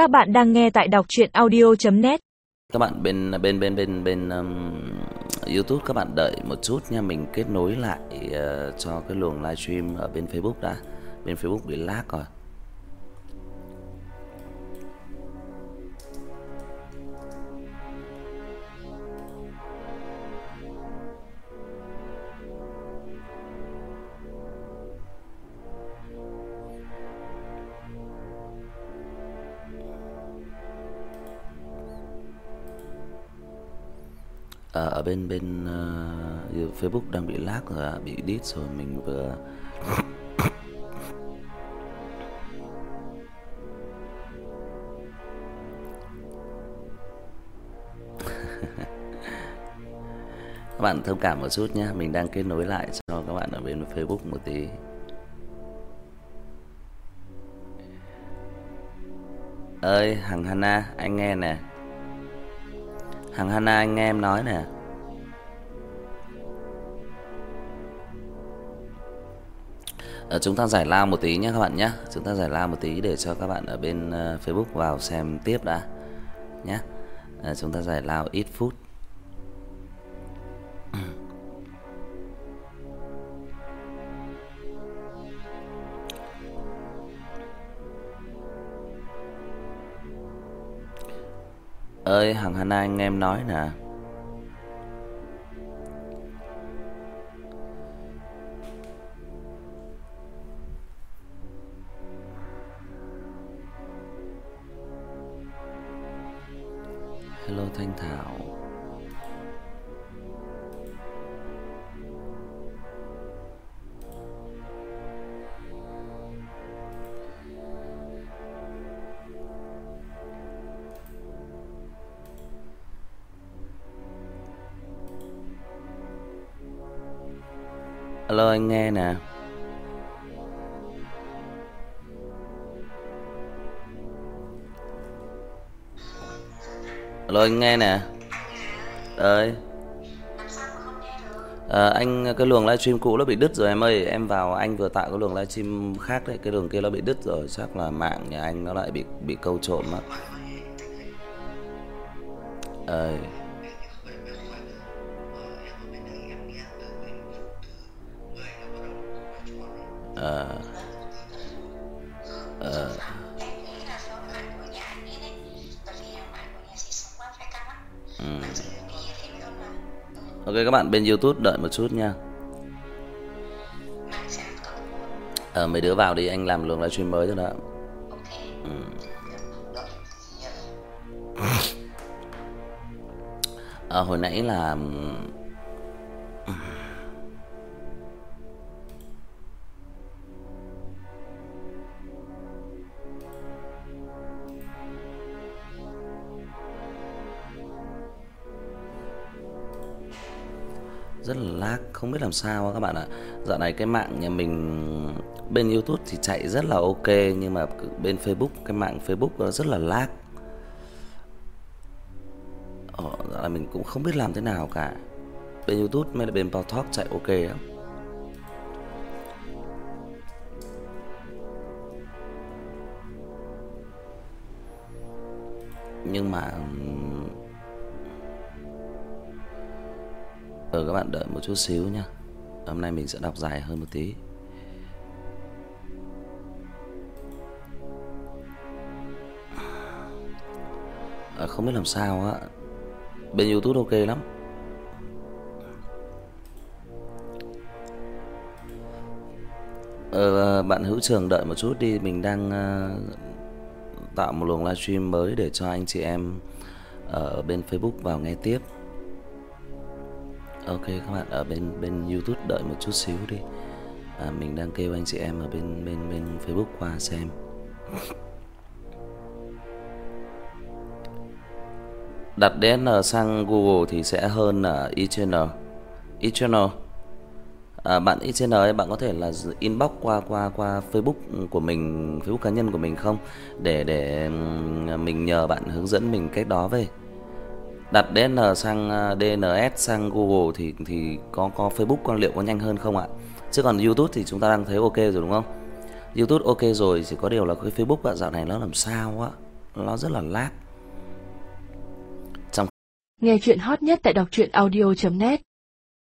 Các bạn đang nghe tại đọc chuyện audio.net Các bạn bên bên bên bên bên um, YouTube các bạn đợi một chút nha, mình kết nối lại uh, cho cái luồng livestream ở bên Facebook đã. Bên Facebook bị lag rồi. Ờ, ở bên bên uh, Facebook đang bị lag rồi ạ, bị đít rồi mình vừa Các bạn thông cảm một chút nhé, mình đang kết nối lại cho các bạn ở bên Facebook một tí. Ơi, Hằng Hana, anh nghe nè thằng Hana anh nghe em nói nè. à, chúng ta giải lao một tí nhé các bạn nhé. Chúng ta giải lao một tí để cho các bạn ở bên uh, Facebook vào xem tiếp đã nhé. à, chúng ta giải lao ít phút. Ơi Hằng Hana anh em nói nè. Hello Thanh Thảo. Alo anh nghe nè. Alo anh nghe nè. Ơi à, ờ, Anh cái luồng livestream cũ nó bị đứt rồi em ơi. Em vào anh vừa tạo cái luồng livestream khác đấy. Cái đường kia nó bị đứt rồi. Chắc là mạng nhà anh nó lại bị bị câu trộm á Ơi Ờ Ờ Ừ. Ok các bạn bên YouTube đợi một chút nha. Ờ mấy đứa vào đi anh làm luồng livestream mới cho đó. Ừ. À, hồi nãy là rất là lag, không biết làm sao các bạn ạ. Dạo này cái mạng nhà mình bên YouTube thì chạy rất là ok nhưng mà bên Facebook cái mạng Facebook nó rất là lag. Ờ, dạo này mình cũng không biết làm thế nào cả. Bên YouTube mới là bên Paltalk chạy ok lắm. Nhưng mà Ờ các bạn đợi một chút xíu nha. Hôm nay mình sẽ đọc dài hơn một tí. À, không biết làm sao á. Bên YouTube ok lắm. Ờ bạn hữu trường đợi một chút đi, mình đang uh, tạo một luồng livestream mới để cho anh chị em ở bên Facebook vào nghe tiếp. Ok các bạn ở bên bên YouTube đợi một chút xíu đi. À, mình đang kêu anh chị em ở bên bên bên Facebook qua xem. Đặt DN sang Google thì sẽ hơn là eChannel. eChannel. À, bạn eChannel ấy bạn có thể là inbox qua qua qua Facebook của mình, Facebook cá nhân của mình không để để mình nhờ bạn hướng dẫn mình cách đó về đặt DN sang à, DNS sang Google thì thì có có Facebook con liệu có nhanh hơn không ạ? Chứ còn YouTube thì chúng ta đang thấy ok rồi đúng không? YouTube ok rồi chỉ có điều là cái Facebook bạn dạo này nó làm sao á. nó rất là lag. Trong Nghe chuyện hot nhất tại đọc truyện audio.net